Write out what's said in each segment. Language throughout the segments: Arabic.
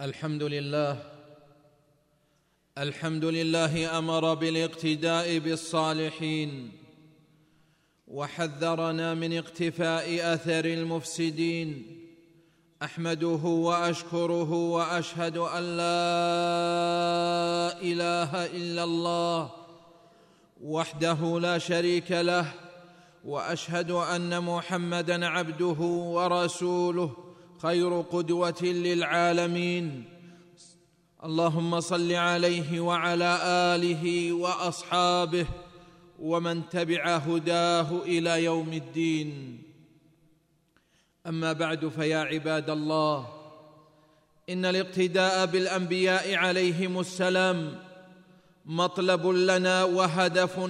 الحمد لله. الحمد لله أمر بالاقتداء بالصالحين وحذرنا من اقتفاء أثر المفسدين. أحمده وأشكره وأشهد أن لا إله إلا الله وحده لا شريك له وأشهد أن محمدا عبده ورسوله خير قدوة للعالمين. اللهم صل عليه وعلى آله وأصحابه ومن تبع هداه إلى يوم الدين. أما بعد فيا عباد الله إن الاقتداء بالأنبياء عليهم السلام مطلب لنا وهدف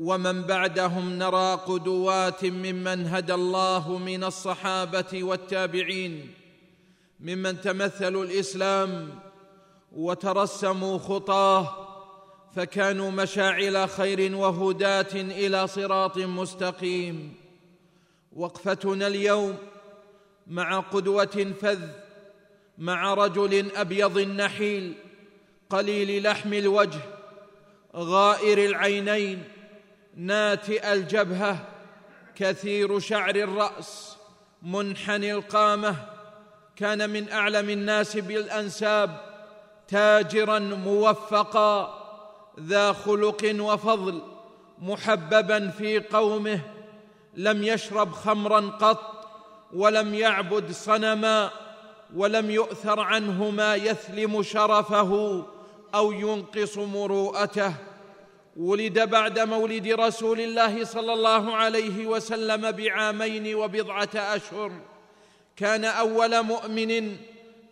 ومن بعدهم نرى قدوات ممن هدى الله من الصحابة والتابعين ممن تمثلوا الإسلام وترسموا خطاه فكانوا مشاعل خير وهداة إلى صراط مستقيم. وقفتنا اليوم مع قدوة فذ مع رجل أبيض النحيل قليل لحم الوجه غائر العينين ناتئ الجبهة كثير شعر الرأس منحني القامة كان من أعلم الناس بالأنساب تاجرا موفقا ذا خلق وفضل محببا في قومه لم يشرب خمرا قط ولم يعبد صنما ولم يؤثر عنه ما يثلم شرفه أو ينقص مروءته. ولد بعد مولد رسول الله صلى الله عليه وسلم بعامين وبضعة أشهر. كان أول مؤمن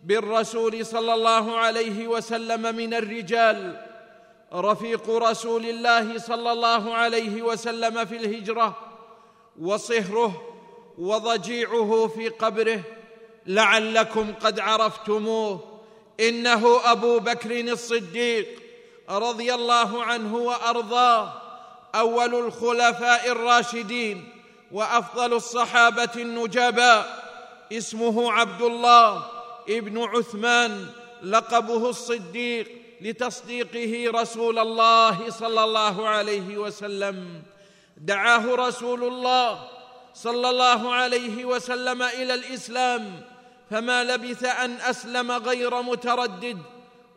بالرسول صلى الله عليه وسلم من الرجال. رفيق رسول الله صلى الله عليه وسلم في الهجرة وصهره وضجيعه في قبره. لعلكم قد عرفتموه. إنه أبو بكر الصديق. رضي الله عنه وأرضاه أول الخلفاء الراشدين وأفضل الصحابة النجباء اسمه عبد الله ابن عثمان لقبه الصديق لتصديقه رسول الله صلى الله عليه وسلم. دعاه رسول الله صلى الله عليه وسلم إلى الإسلام فما لبث أن أسلم غير متردد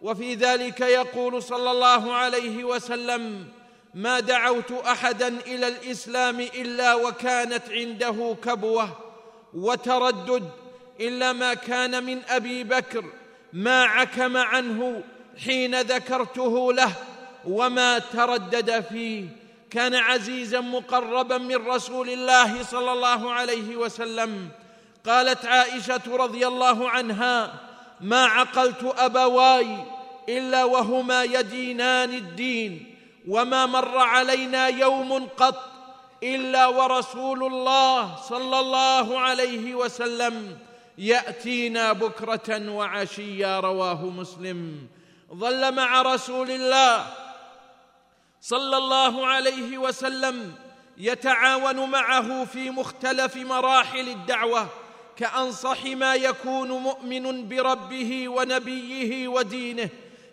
وفي ذلك يقول صلى الله عليه وسلم ما دعوت أحدا إلى الإسلام إلا وكانت عنده كبوة وتردد إلا ما كان من أبي بكر ما عكم عنه حين ذكرته له وما تردد فيه. كان عزيزا مقربا من رسول الله صلى الله عليه وسلم. قالت عائشة رضي الله عنها ما عقلت أبواي إلا وهما يدينان الدين وما مر علينا يوم قط إلا ورسول الله صلى الله عليه وسلم يأتينا بكرة وعشيا رواه مسلم. ظل مع رسول الله صلى الله عليه وسلم يتعاون معه في مختلف مراحل الدعوة كأنصح ما يكون مؤمن بربه ونبيه ودينه.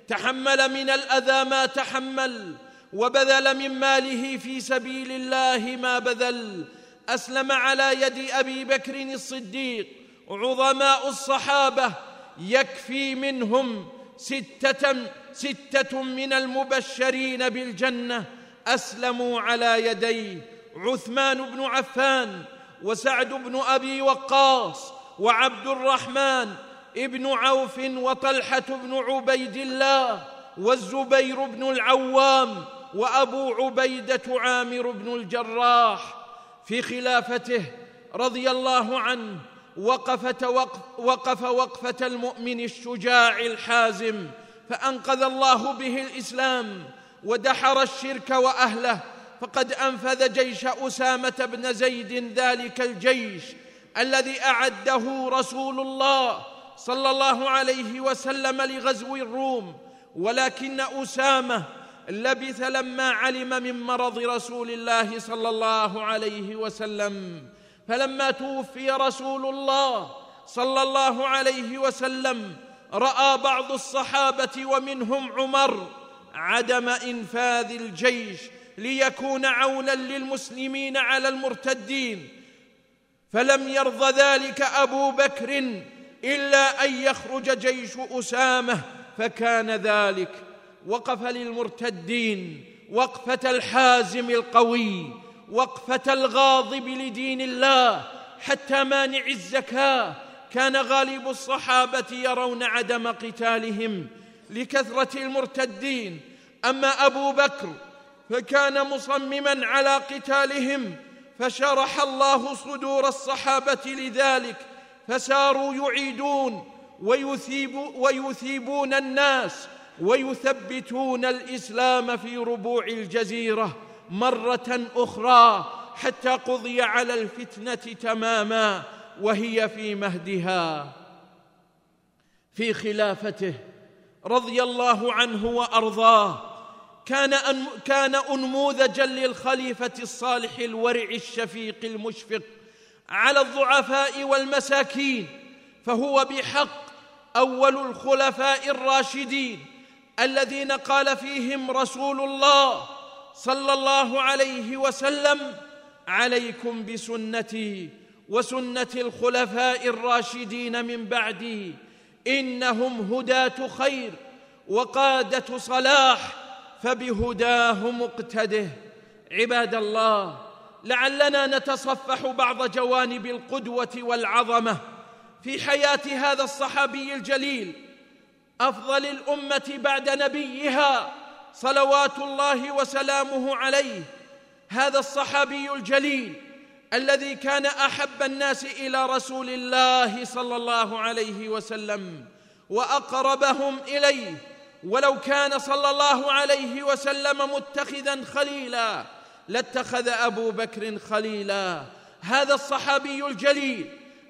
تحمل من الأذى ما تحمل وبذل من ماله في سبيل الله ما بذل. أسلم على يد أبي بكر الصديق عظماء الصحابة يكفي منهم ستة ستة من المبشرين بالجنة. أسلموا على يديه عثمان بن عفان وسعد بن أبي وقاص وعبد الرحمن ابن عوف وطلحة بن عبيد الله والزبير بن العوام وأبو عبيدة عامر بن الجراح في خلافته رضي الله عنه وقف وقف, وقف وقفة المؤمن الشجاع الحازم فأنقذ الله به الإسلام ودحر الشرك وأهله فقد أنفذ جيش أسامة بن زيد ذلك الجيش الذي أعده رسول الله صلى الله عليه وسلم لغزو الروم ولكن أسامة لبث لما علم من مرض رسول الله صلى الله عليه وسلم. فلما توفي رسول الله صلى الله عليه وسلم رأى بعض الصحابة ومنهم عمر عدم إنفاذ الجيش ليكون عونا للمسلمين على المرتدين. فلم يرض ذلك أبو بكر إلا أن يخرج جيش أسامة فكان ذلك. وقف للمرتدين وقفة الحازم القوي وقفة الغاضب لدين الله حتى مانع الزكاة. كان غالب الصحابة يرون عدم قتالهم لكثرة المرتدين. أما أبو بكر فكان مصمما على قتالهم فشرح الله صدور الصحابة لذلك. فساروا يعيدون ويثيب ويثيبون الناس ويثبتون الإسلام في ربوع الجزيرة مرة أخرى حتى قضي على الفتنة تماما وهي في مهدها. في خلافته رضي الله عنه وأرضاه كان أن كان انموذجا للخليفة الصالح الورع الشفيق المشفق على الضعفاء والمساكين فهو بحق أول الخلفاء الراشدين الذين قال فيهم رسول الله صلى الله عليه وسلم عليكم بسنتي وسنة الخلفاء الراشدين من بعدي إنهم هداة خير وقادة صلاح فبهداه مقتده. عباد الله لعلنا نتصفح بعض جوانب القدوة والعظمة في حياة هذا الصحابي الجليل أفضل الأمة بعد نبيها صلوات الله وسلامه عليه هذا الصحابي الجليل الذي كان أحب الناس إلى رسول الله صلى الله عليه وسلم وأقربهم إليه ولو كان صلى الله عليه وسلم متخذا خليلا لاتخذ أبو بكر خليلا. هذا الصحابي الجليل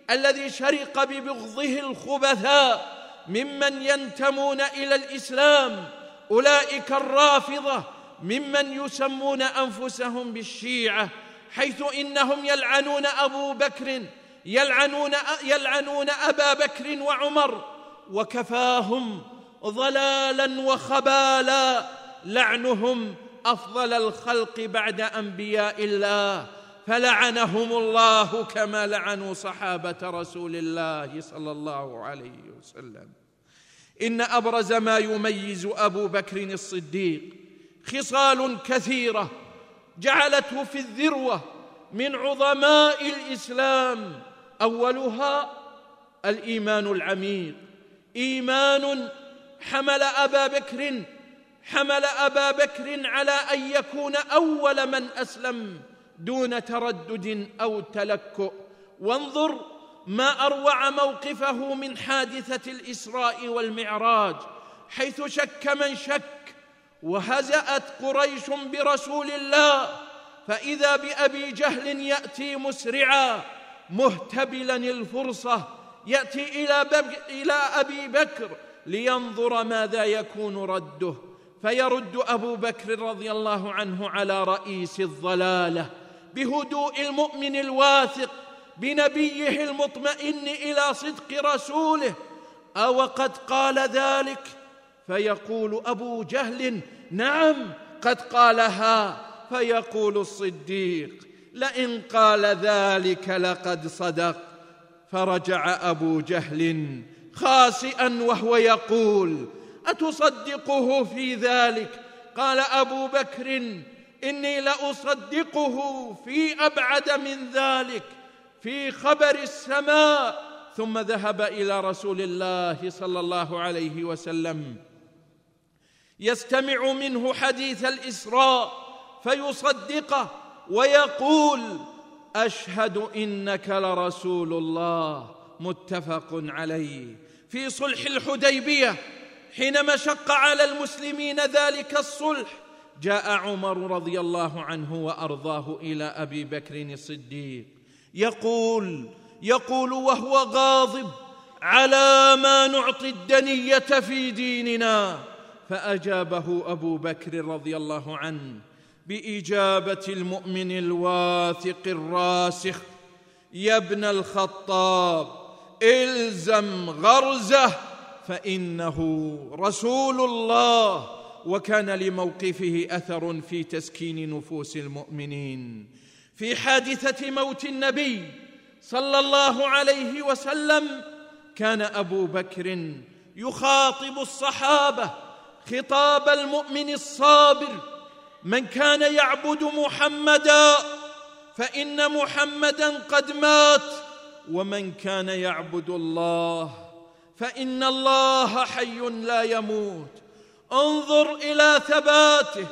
الذي شرق ببغضه الخبثاء ممن ينتمون إلى الإسلام أولئك الرافضة ممن يسمون أنفسهم بالشيعة حيث إنهم يلعنون أبو بكر يلعنون يلعنون أبا بكر وعمر وكفاهم ضلالا وخبالا لعنهم أفضل الخلق بعد أنبياء الله فلعنهم الله كما لعنوا صحابة رسول الله صلى الله عليه وسلم. إن أبرز ما يميز أبو بكر الصديق خصال كثيرة جعلته في الذروة من عظماء الإسلام أولها الإيمان العميق. إيمان حمل أبا بكر حمل أبا بكر على أن يكون أول من أسلم دون تردد أو تلكؤ. وانظر ما أروع موقفه من حادثة الإسراء والمعراج حيث شك من شك وهزأت قريش برسول الله فإذا بأبي جهل يأتي مسرعا مهتبلا الفرصة يأتي إلى, إلى أبي بكر لينظر ماذا يكون رده. فيرد أبو بكر رضي الله عنه على رئيس الضلالة بهدوء المؤمن الواثق بنبيه المطمئن إلى صدق رسوله. أو قد قال ذلك؟ فيقول أبو جهل نعم قد قالها. فيقول الصديق لئن قال ذلك لقد صدق. فرجع أبو جهل خاسئا وهو يقول أتصدقه في ذلك؟ قال أبو بكر إني لأصدقه في أبعد من ذلك في خبر السماء. ثم ذهب إلى رسول الله صلى الله عليه وسلم. يستمع منه حديث الإسراء فيصدقه ويقول أشهد إنك لرسول الله متفق عليه. في صلح الحديبية حينما شق على المسلمين ذلك الصلح جاء عمر رضي الله عنه وأرضاه إلى أبي بكر الصديق. يقول يقول وهو غاضب على ما نعطي الدنية في ديننا. فأجابه أبو بكر رضي الله عنه بإجابة المؤمن الواثق الراسخ يا ابن الخطاب إلزم غرزه فإنه رسول الله وكان لموقفه أثر في تسكين نفوس المؤمنين. في حادثة موت النبي صلى الله عليه وسلم كان أبو بكر يخاطب الصحابة خطاب المؤمن الصابر من كان يعبد محمدا فإن محمدا قد مات ومن كان يعبد الله فإن الله حي لا يموت. انظر إلى ثباته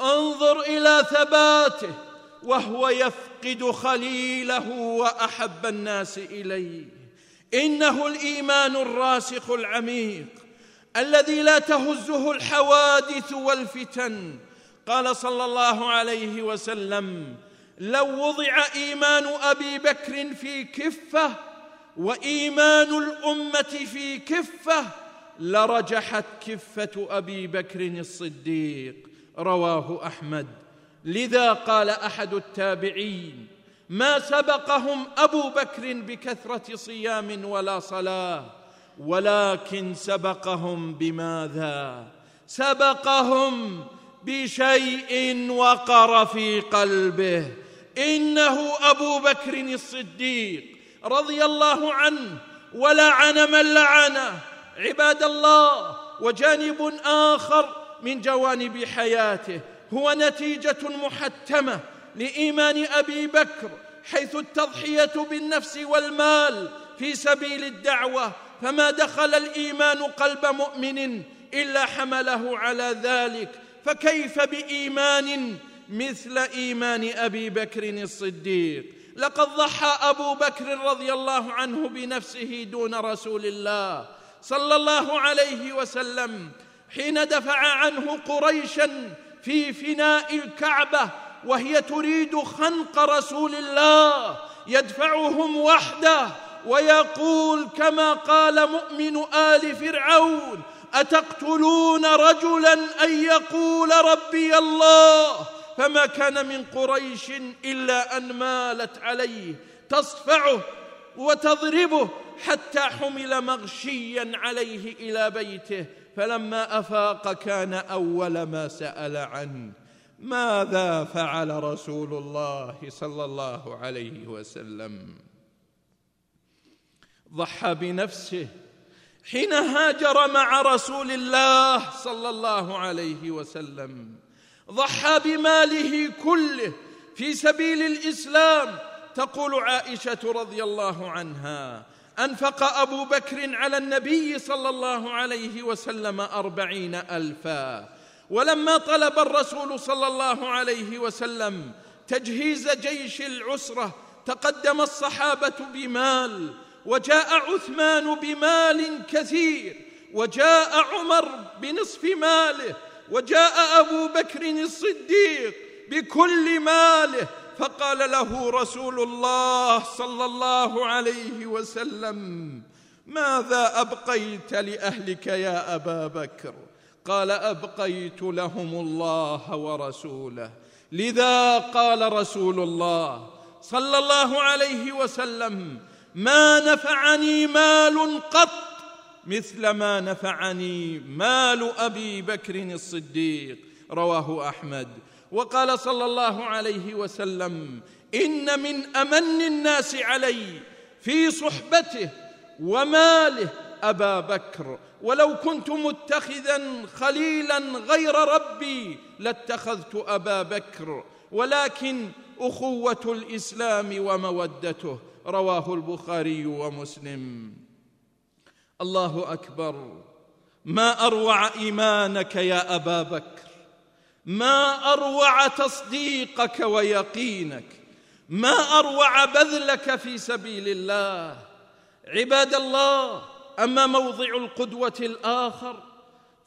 انظر إلى ثباته وهو يفقد خليله وأحب الناس إليه. إنه الإيمان الراسخ العميق الذي لا تهزه الحوادث والفتن. قال صلى الله عليه وسلم لو وضع إيمان أبي بكر في كفة وإيمان الأمة في كفة لرجحت كفة أبي بكر الصديق رواه أحمد. لذا قال أحد التابعين ما سبقهم أبو بكر بكثرة صيام ولا صلاة ولكن سبقهم بماذا؟ سبقهم بشيء وقر في قلبه إنه أبو بكر الصديق. رضي الله عنه ولعن من لعنه عباد الله وجانب آخر من جوانب حياته هو نتيجة محتمة لإيمان أبي بكر حيث التضحية بالنفس والمال في سبيل الدعوة فما دخل الإيمان قلب مؤمن إلا حمله على ذلك. فكيف بإيمان مثل إيمان أبي بكر الصديق؟ لقد ضحى أبو بكر رضي الله عنه بنفسه دون رسول الله صلى الله عليه وسلم حين دفع عنه قريشا في فناء الكعبة وهي تريد خنق رسول الله يدفعهم وحده ويقول كما قال مؤمن آل فرعون أتقتلون رجلا أن يقول ربي الله فما كان من قريش إلا أن مالت عليه تصفعه وتضربه حتى حمل مغشيا عليه إلى بيته. فلما أفاق كان أول ما سأل عنه ماذا فعل رسول الله صلى الله عليه وسلم؟ ضحى بنفسه حين هاجر مع رسول الله صلى الله عليه وسلم ضحى بماله كله في سبيل الإسلام. تقول عائشة رضي الله عنها أنفق أبو بكر على النبي صلى الله عليه وسلم أربعين ألفا. ولما طلب الرسول صلى الله عليه وسلم تجهيز جيش العسرة تقدم الصحابة بمال وجاء عثمان بمال كثير وجاء عمر بنصف ماله. وجاء أبو بكر الصديق بكل ماله فقال له رسول الله صلى الله عليه وسلم ماذا أبقيت لأهلك يا أبا بكر؟ قال أبقيت لهم الله ورسوله. لذا قال رسول الله صلى الله عليه وسلم ما نفعني مال قط مثل ما نفعني مال أبي بكر الصديق رواه أحمد. وقال صلى الله عليه وسلم إن من أمن الناس علي في صحبته وماله أبا بكر. ولو كنت متخذا خليلا غير ربي لاتخذت أبا بكر. ولكن أخوة الإسلام ومودته رواه البخاري ومسلم. الله أكبر. ما أروع إيمانك يا أبا بكر. ما أروع تصديقك ويقينك. ما أروع بذلك في سبيل الله. عباد الله أما موضع القدوة الآخر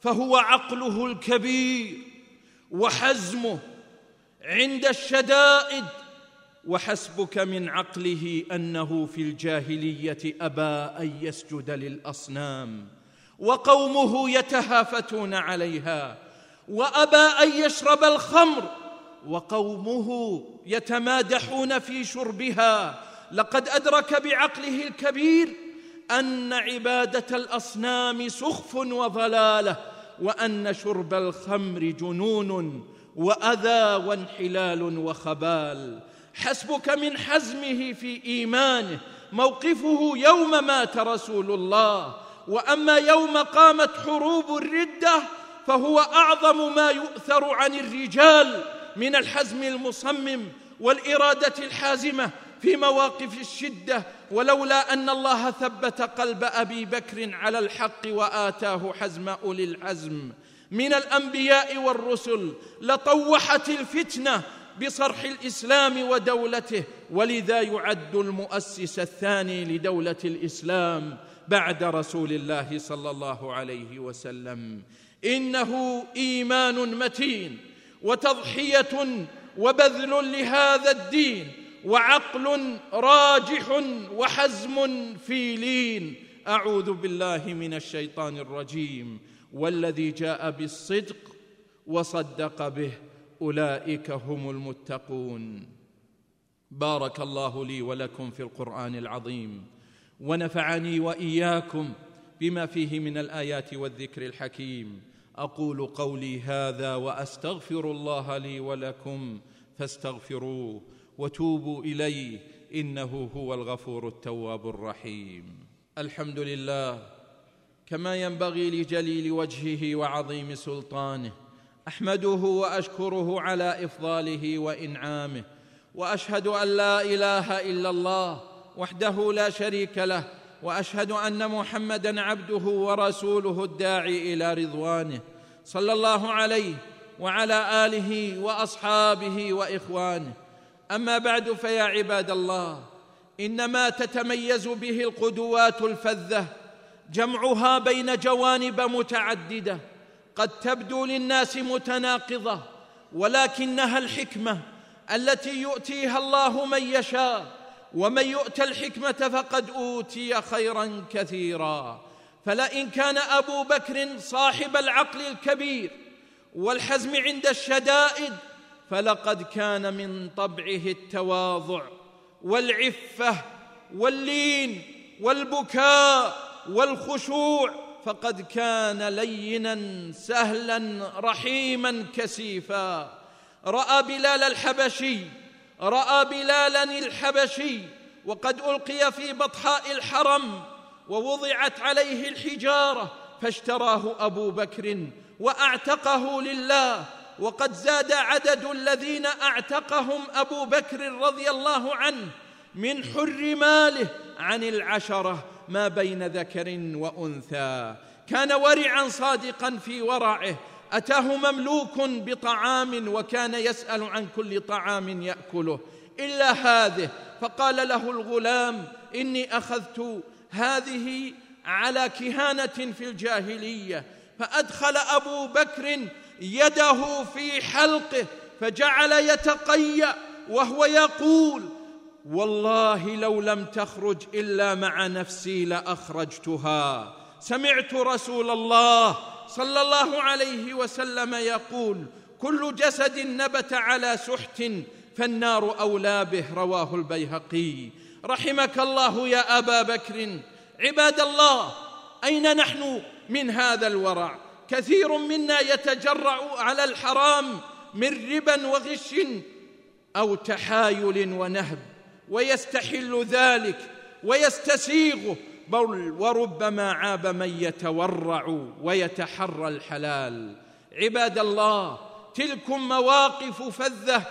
فهو عقله الكبير وحزمه عند الشدائد وحسبك من عقله أنه في الجاهلية أبى أن يسجد للأصنام وقومه يتهافتون عليها وأبى أن يشرب الخمر وقومه يتمادحون في شربها. لقد أدرك بعقله الكبير أن عبادة الأصنام سخف وضلالة وأن شرب الخمر جنون وأذى وانحلال وخبال. حسبك من حزمه في إيمانه موقفه يوم مات رسول الله. وأما يوم قامت حروب الردة فهو أعظم ما يؤثر عن الرجال من الحزم المصمم والإرادة الحازمة في مواقف الشدة. ولولا أن الله ثبت قلب أبي بكر على الحق وآتاه حزم أولي العزم. من الأنبياء والرسل لطوحت الفتنة بصرح الإسلام ودولته ولذا يعد المؤسس الثاني لدولة الإسلام بعد رسول الله صلى الله عليه وسلم. إنه إيمان متين وتضحية وبذل لهذا الدين وعقل راجح وحزم في لين. أعوذ بالله من الشيطان الرجيم والذي جاء بالصدق وصدق به. أولئك هم المتقون. بارك الله لي ولكم في القرآن العظيم ونفعني وإياكم بما فيه من الآيات والذكر الحكيم. أقول قولي هذا وأستغفر الله لي ولكم فاستغفروه وتوبوا إليه إنه هو الغفور التواب الرحيم. الحمد لله كما ينبغي لجليل وجهه وعظيم سلطانه أحمده وأشكره على إفضاله وإنعامه وأشهد أن لا إله إلا الله وحده لا شريك له وأشهد أن محمدا عبده ورسوله الداعي إلى رضوانه صلى الله عليه وعلى آله وأصحابه وإخوانه. أما بعد فيا عباد الله إنما تتميز به القدوات الفذة جمعها بين جوانب متعددة قد تبدو للناس متناقضة ولكنها الحكمة التي يؤتيها الله من يشاء ومن يؤت الحكمة فقد أوتي خيرا كثيرا. فلئن كان أبو بكر صاحب العقل الكبير والحزم عند الشدائد فلقد كان من طبعه التواضع والعفة واللين والبكاء والخشوع فقد كان لينا سهلا رحيما كسيفا. رأى بلال الحبشي رأى بلالا الحبشي وقد ألقي في بطحاء الحرم ووضعت عليه الحجارة فاشتراه أبو بكر وأعتقه لله. وقد زاد عدد الذين أعتقهم أبو بكر رضي الله عنه من حر ماله عن العشرة. ما بين ذكر وأنثى. كان ورعا صادقا في ورعه. أتاه مملوك بطعام وكان يسأل عن كل طعام يأكله. إلا هذه. فقال له الغلام إني أخذت هذه على كهانة في الجاهلية. فأدخل أبو بكر يده في حلقه فجعل يتقيأ وهو يقول والله لو لم تخرج إلا مع نفسي لأخرجتها. سمعت رسول الله صلى الله عليه وسلم يقول كل جسد نبت على سحت فالنار أولى به. رواه البيهقي. رحمك الله يا أبا بكر. عباد الله أين نحن من هذا الورع؟ كثير منا يتجرا على الحرام من ربا وغش أو تحايل ونهب. ويستحل ذلك ويستسيغه بل وربما عاب من يتورع ويتحرى الحلال. عباد الله تلكم مواقف فذة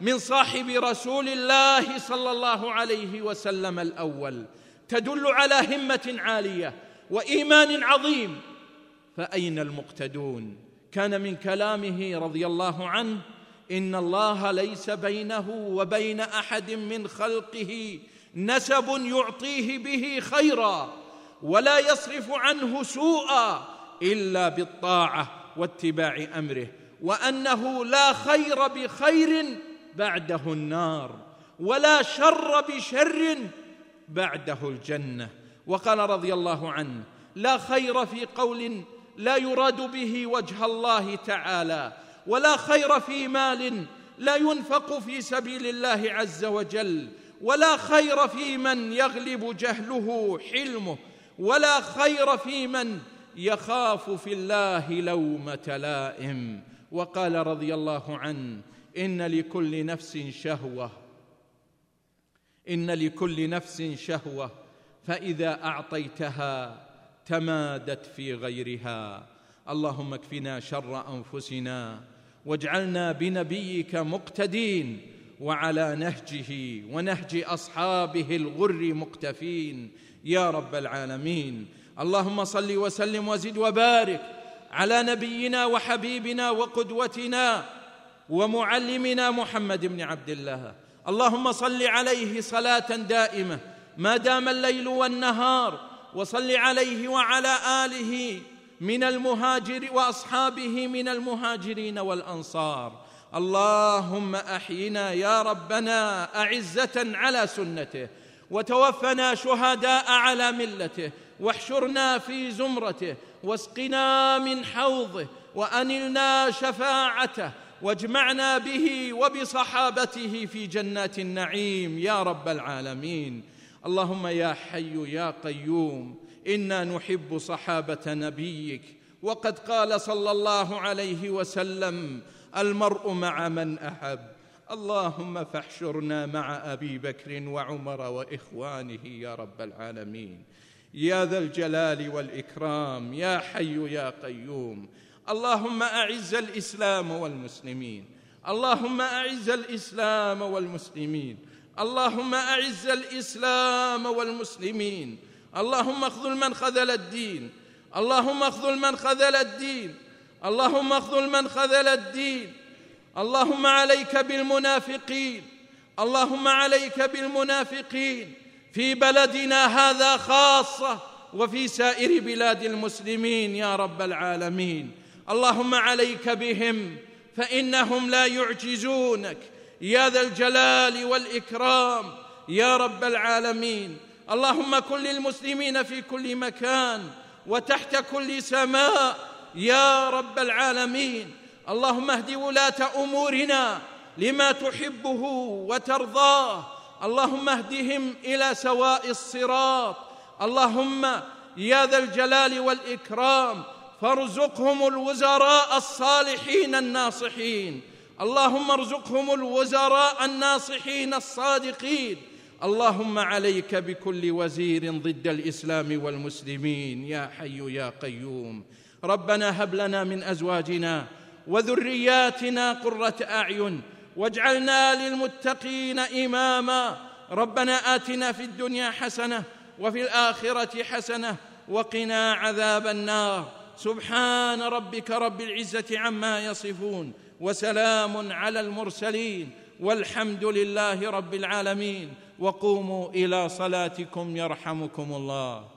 من صاحب رسول الله صلى الله عليه وسلم الأول. تدل على همة عالية وإيمان عظيم. فأين المقتدون؟ كان من كلامه رضي الله عنه إن الله ليس بينه وبين أحد من خلقه نسب يعطيه به خيرا ولا يصرف عنه سوءا إلا بالطاعة واتباع أمره وأنه لا خير بخير بعده النار ولا شر بشر بعده الجنة وقال رضي الله عنه لا خير في قول لا يراد به وجه الله تعالى ولا خير في مال لا ينفق في سبيل الله عز وجل ولا خير في من يغلب جهله حلمه ولا خير في من يخاف في الله لومة لائم. وقال رضي الله عنه إن لكل نفس شهوة إن لكل نفس شهوة فإذا أعطيتها تمادت في غيرها. اللهم اكفنا شر أنفسنا واجعلنا بنبيك مقتدين وعلى نهجه ونهج أصحابه الغر مقتفين. يا رب العالمين اللهم صل وسلم وزد وبارك على نبينا وحبيبنا وقدوتنا ومعلمنا محمد بن عبد الله. اللهم صل عليه صلاة دائمة ما دام الليل والنهار وصل عليه وعلى آله من المهاجر وأصحابه من المهاجرين والأنصار. اللهم أحينا يا ربنا أعزة على سنته وتوفنا شهداء على ملته واحشرنا في زمرته واسقنا من حوضه وأنلنا شفاعته واجمعنا به وبصحابته في جنات النعيم يا رب العالمين. اللهم يا حي يا قيوم إنا نحب صحابة نبيك. وقد قال صلى الله عليه وسلم المرء مع من أحب. اللهم فاحشرنا مع أبي بكر وعمر وإخوانه يا رب العالمين. يا ذا الجلال والإكرام يا حي يا قيوم. اللهم أعز الإسلام والمسلمين. اللهم أعز الإسلام والمسلمين. اللهم أعز الإسلام والمسلمين. اللهم اخذل من خذل الدين. اللهم اخذل من خذل الدين. اللهم اخذل من خذل الدين. اللهم عليك بالمنافقين. اللهم عليك بالمنافقين. في بلدنا هذا خاصة وفي سائر بلاد المسلمين يا رب العالمين. اللهم عليك بهم فإنهم لا يعجزونك. يا ذا الجلال والإكرام يا رب العالمين. اللهم كن للمسلمين في كل مكان وتحت كل سماء يا رب العالمين. اللهم اهد ولاة أمورنا لما تحبه وترضاه. اللهم اهدهم إلى سواء الصراط. اللهم يا ذا الجلال والإكرام فارزقهم الوزراء الصالحين الناصحين. اللهم ارزقهم الوزراء الناصحين الصادقين. اللهم عليك بكل وزير ضد الإسلام والمسلمين. يا حي يا قيوم. ربنا هب لنا من أزواجنا وذرياتنا قرة أعين واجعلنا للمتقين إماما. ربنا آتنا في الدنيا حسنة وفي الآخرة حسنة وقنا عذاب النار. سبحان ربك رب العزة عما يصفون وسلام على المرسلين والحمد لله رب العالمين. وقوموا إلى صلاتكم يرحمكم الله.